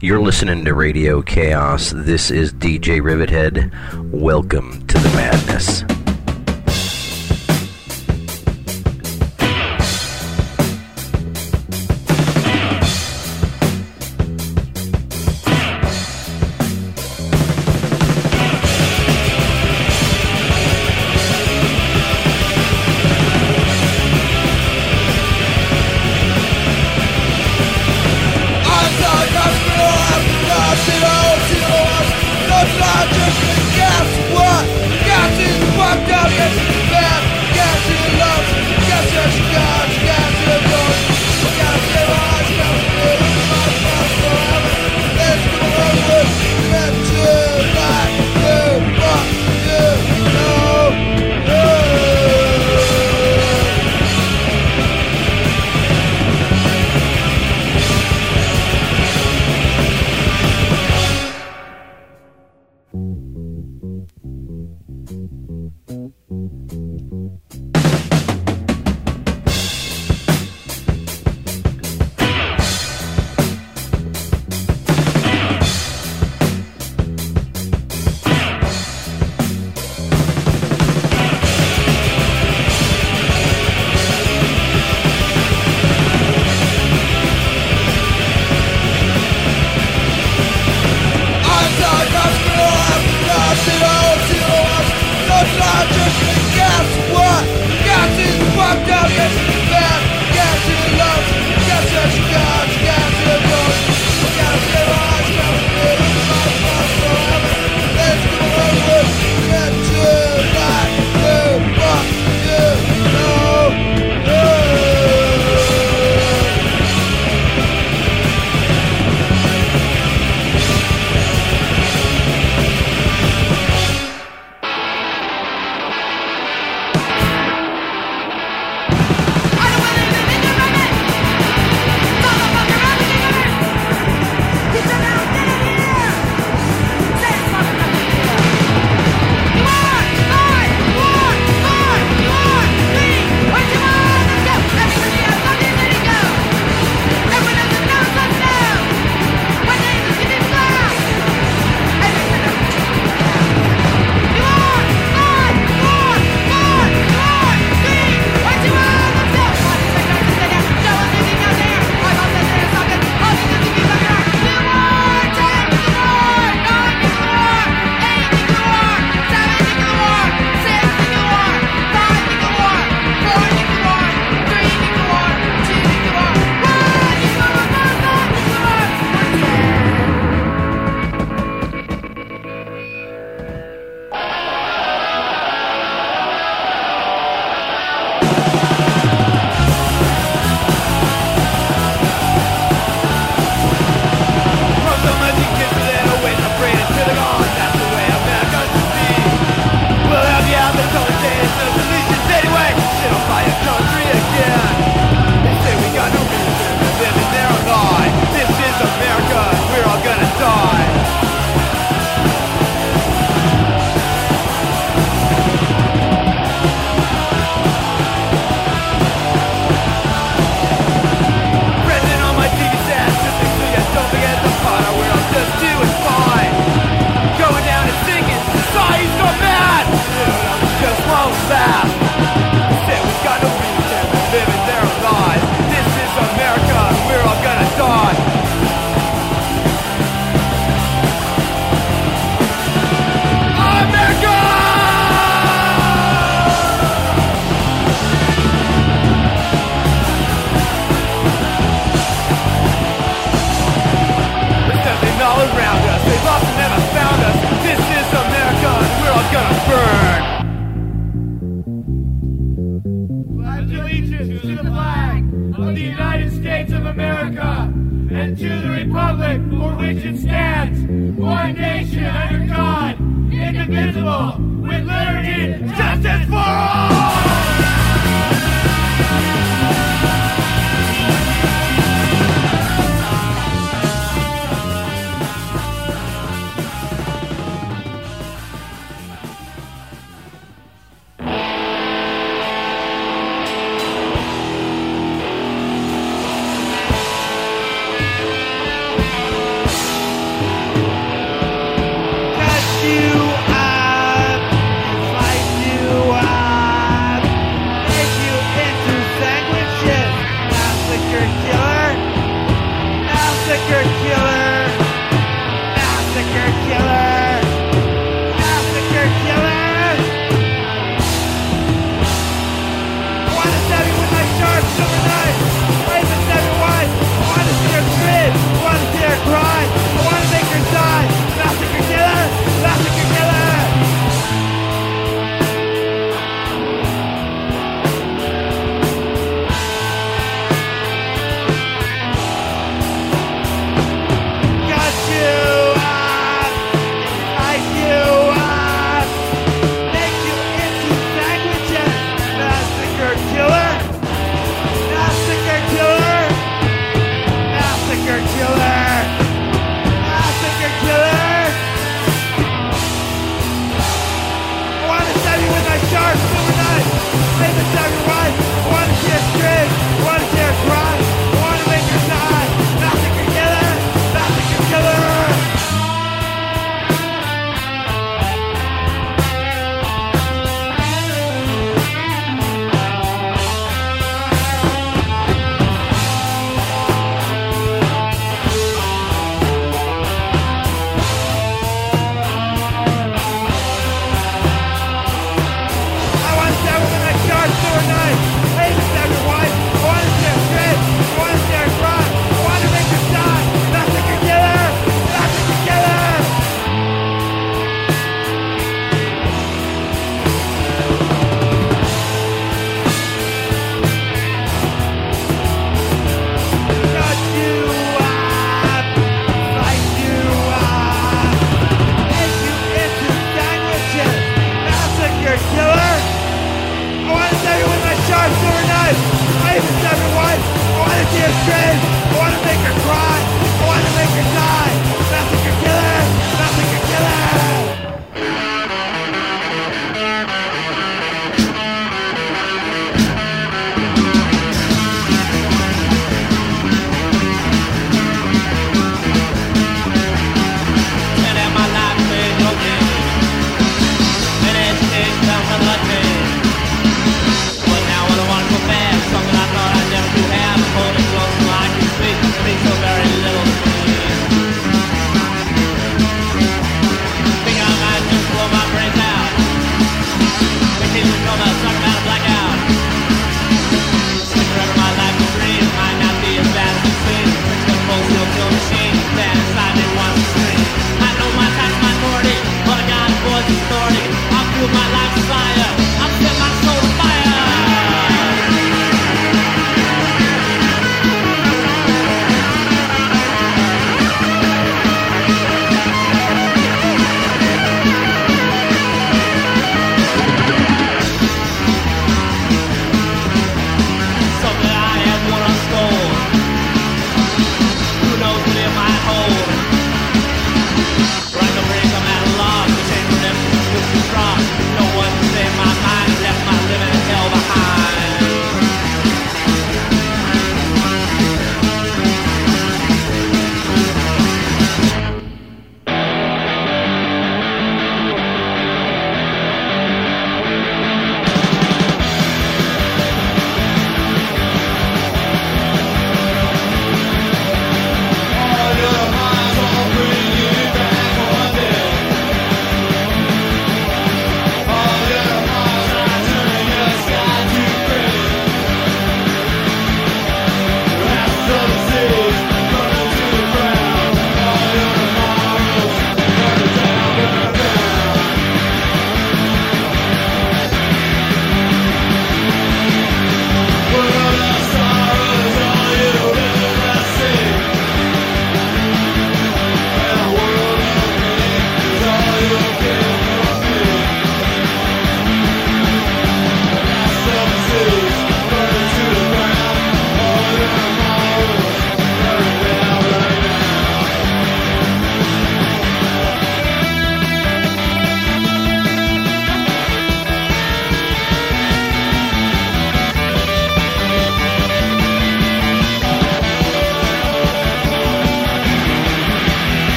You're listening to Radio Chaos. This is DJ Rivethead. Welcome to the madness.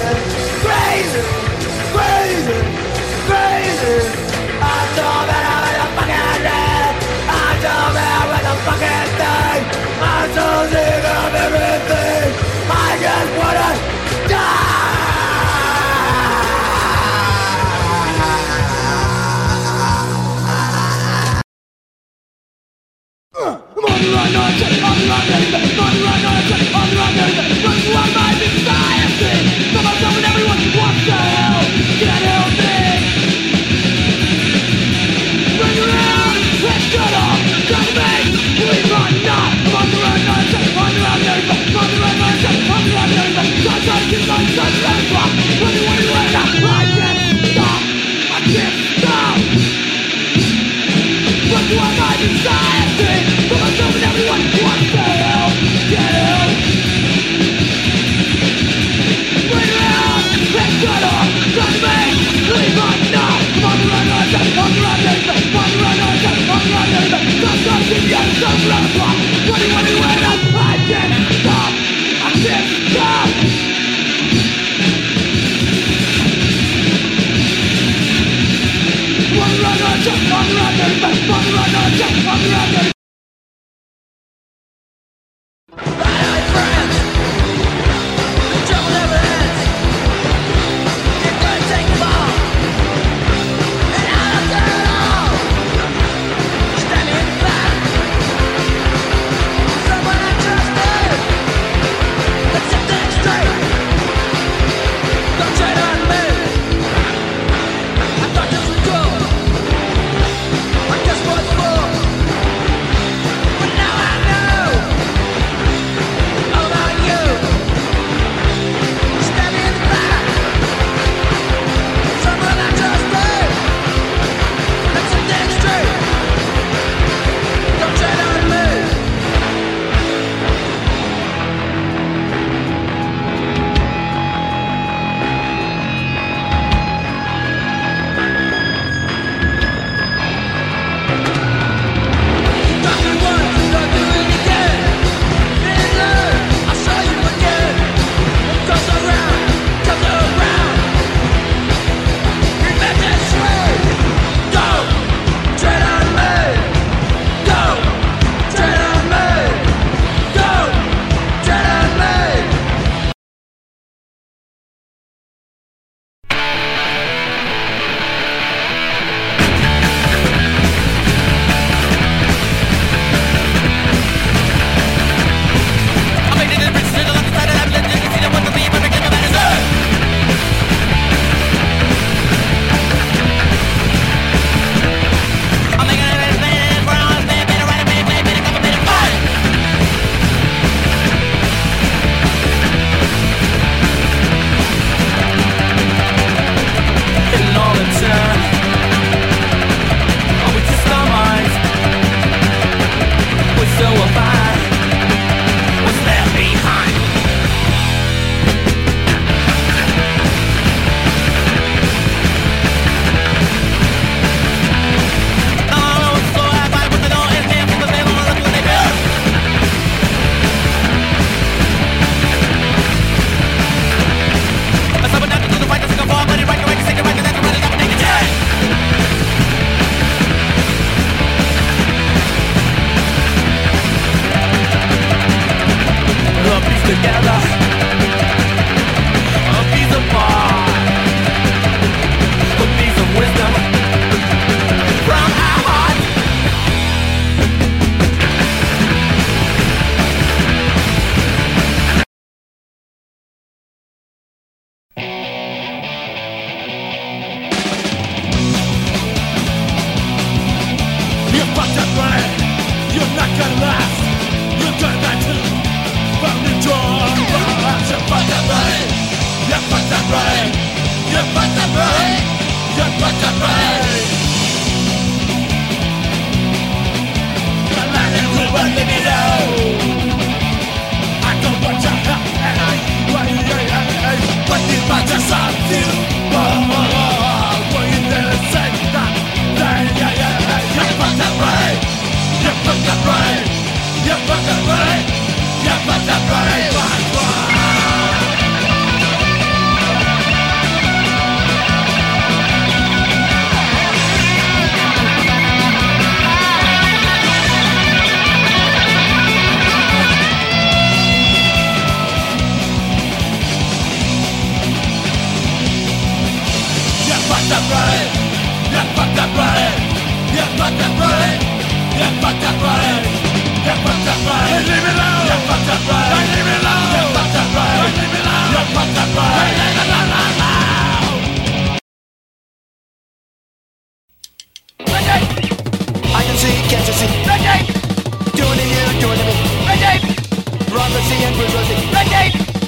crazy, crazy, crazy. I thought that I that fucked up running. You fucked up running. You fucked up running. You fucked up. Leave me alone. You fucked up running. Leave me alone. You fucked up running. Leave me alone. You fucked up running. Leave me alone. I can see, can't you see? Red tape! Do to you, do to me. Red tape! Prophecy and brutality. Red tape!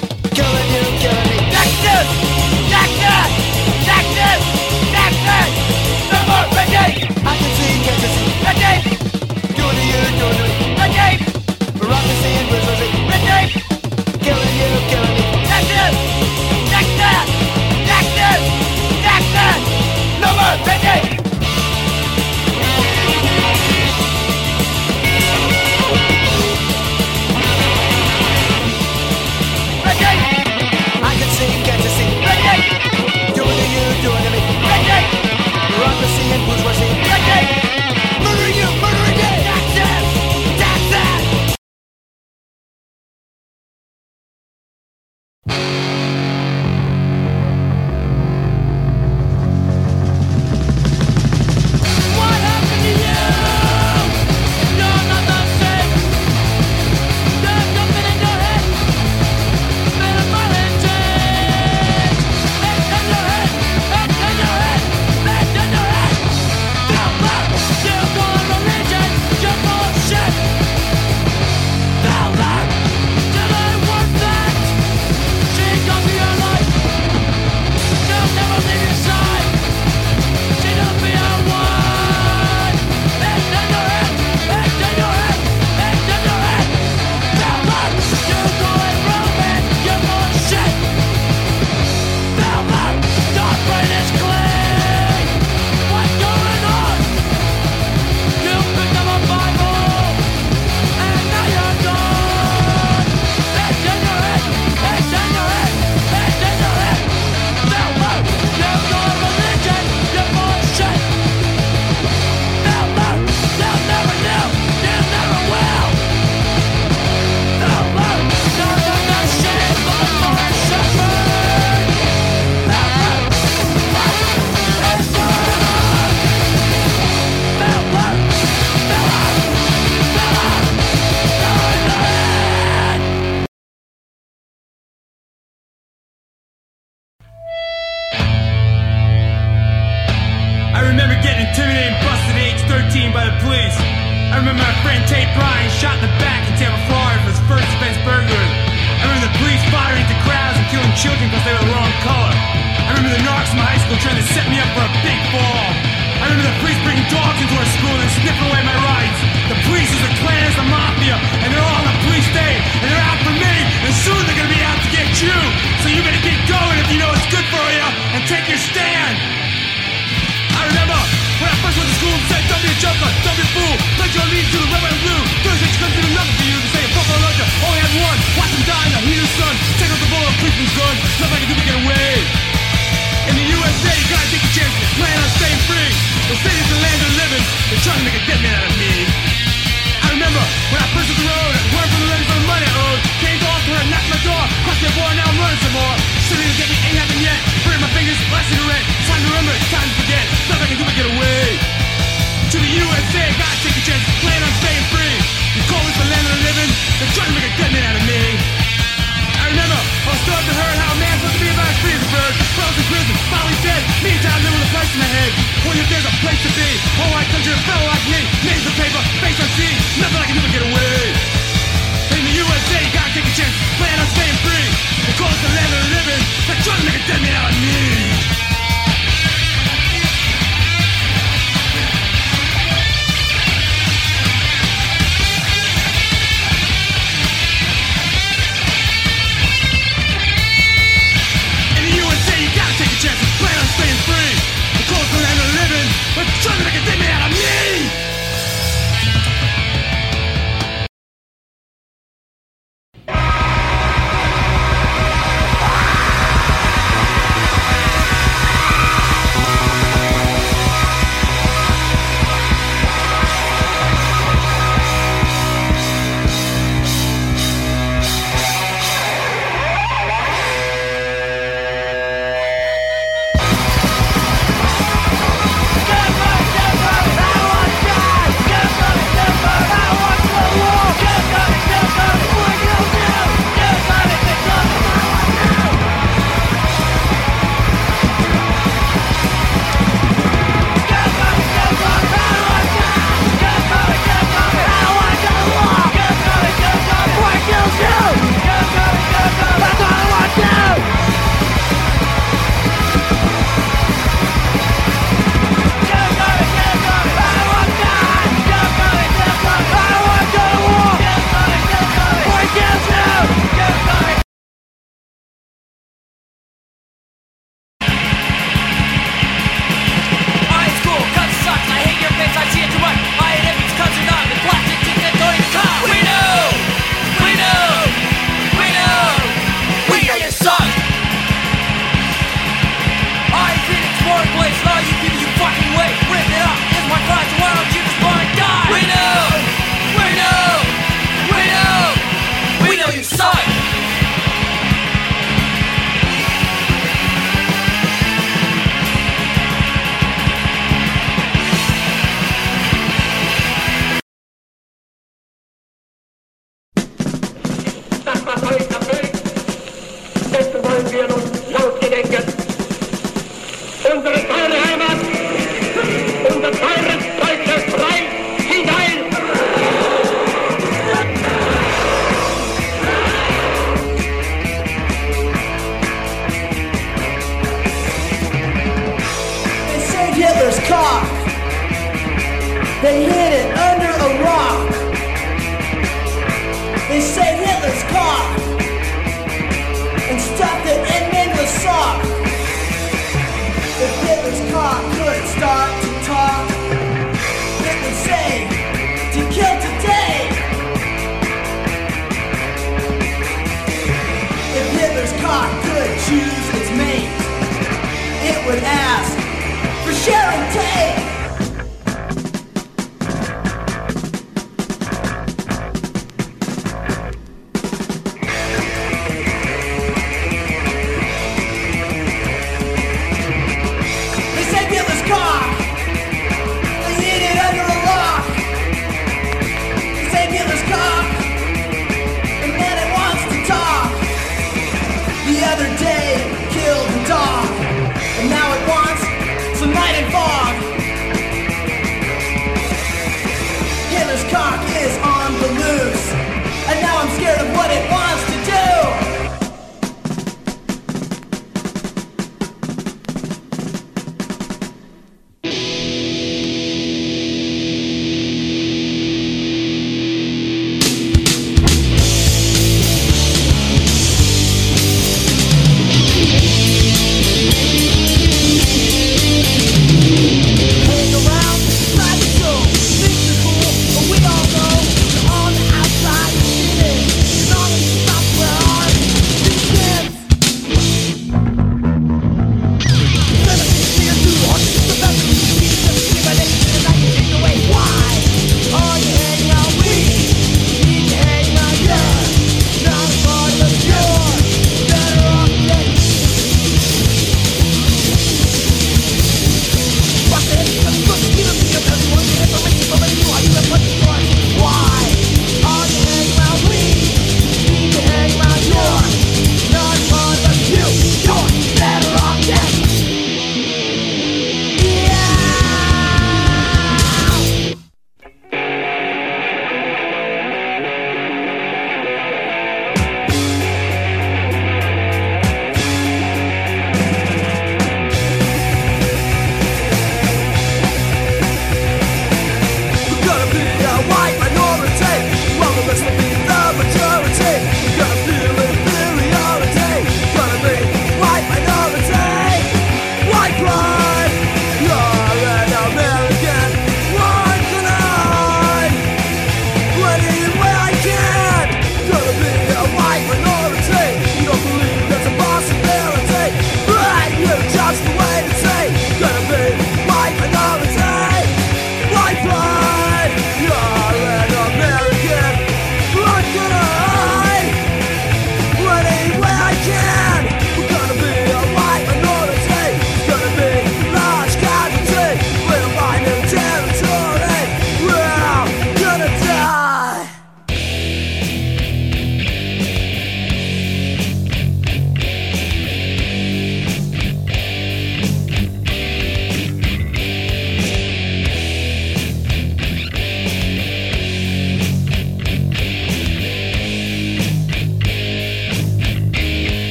They say, Hitler.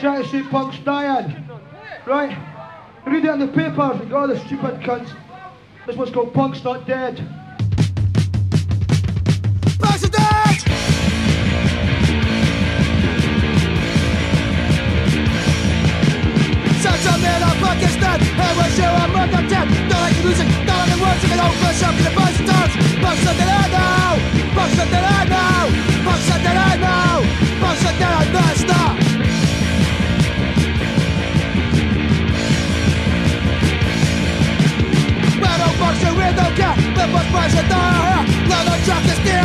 Trying to see punks dying. Right? Read it in the papers, and all oh, the stupid cunts. This one's called Punk's Not Dead. Punks are dead! Such a man of Pakistan And when you are murder dead Don't like the music, don't like the words If you don't push up in The bus price are down here Now the truck is dead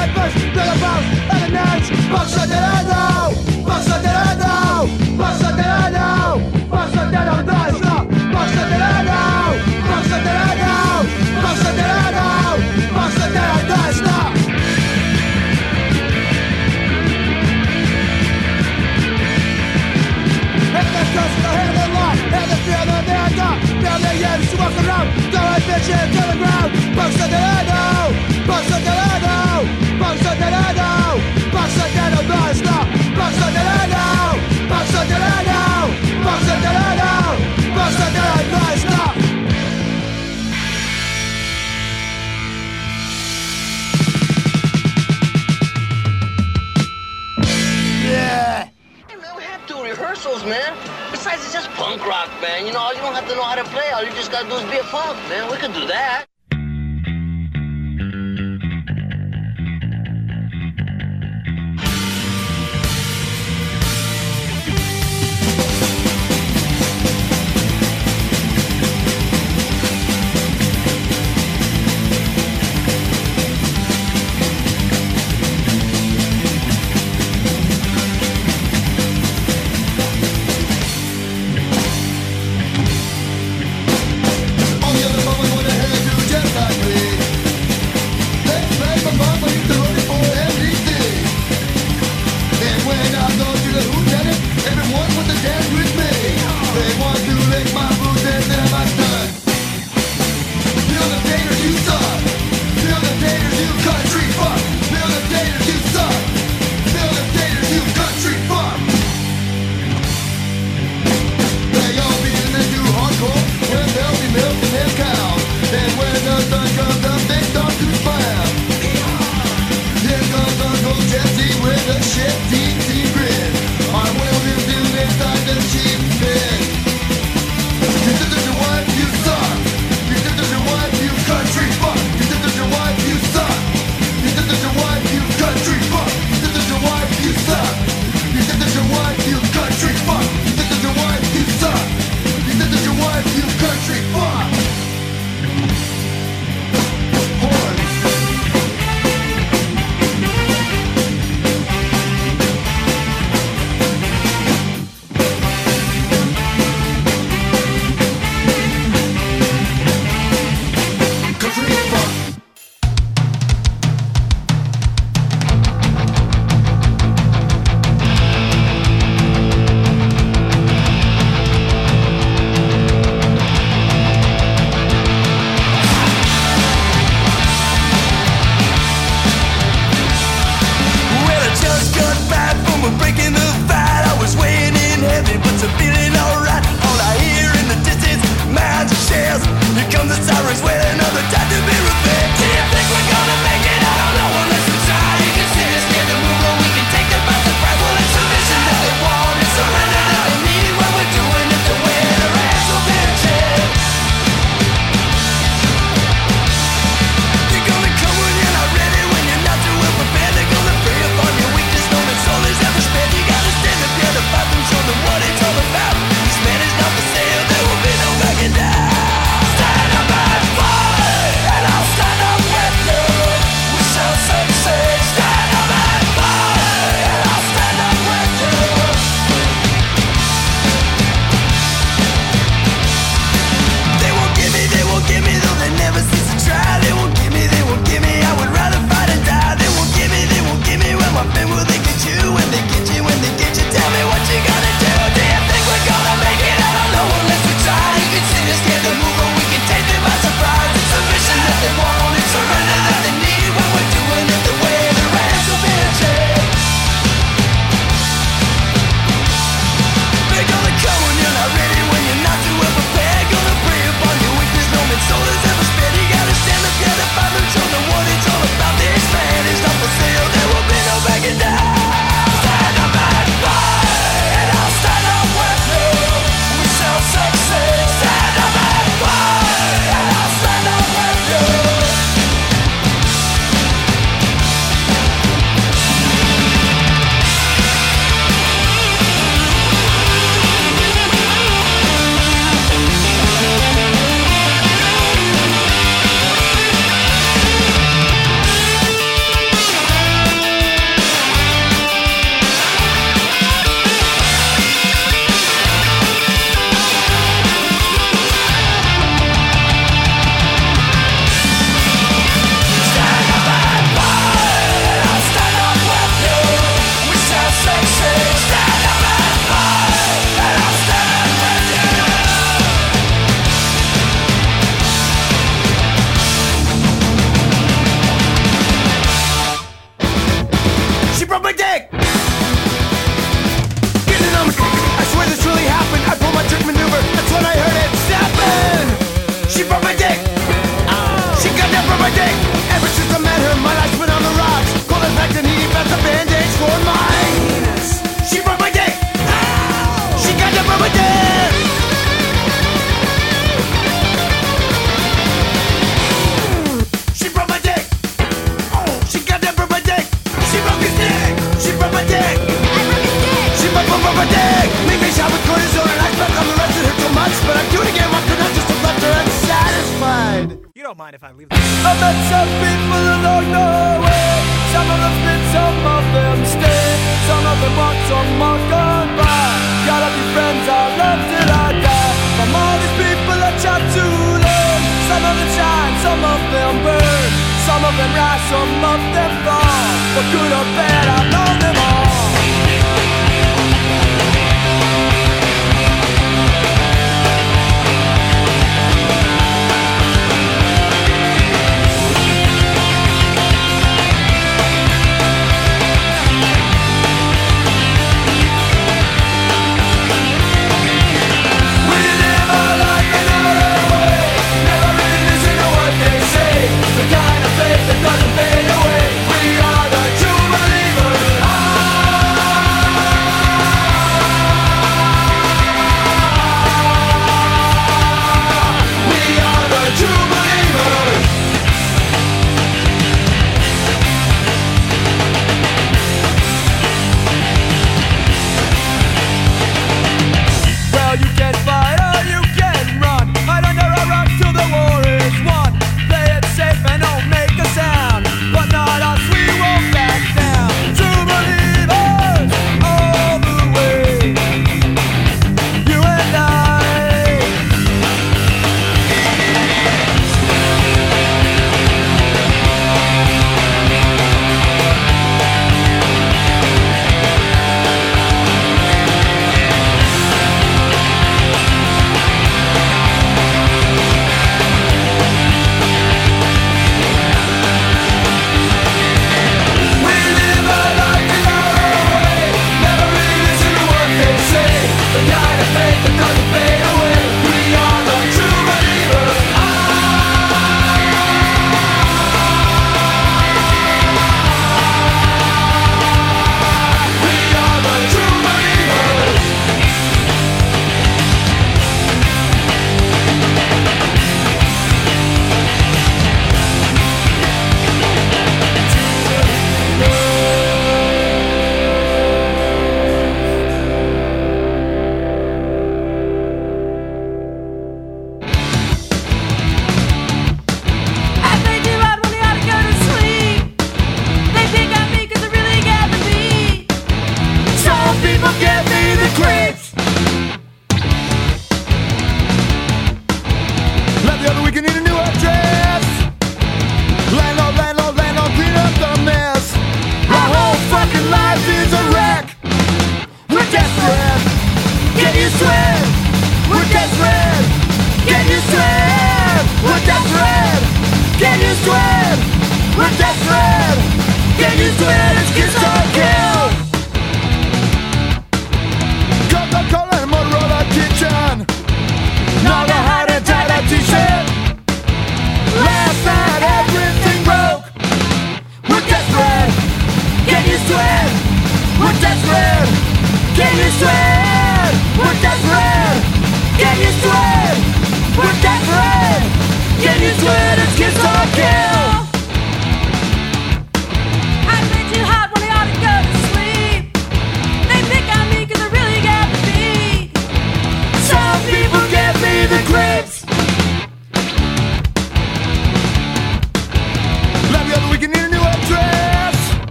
Give me the creeps.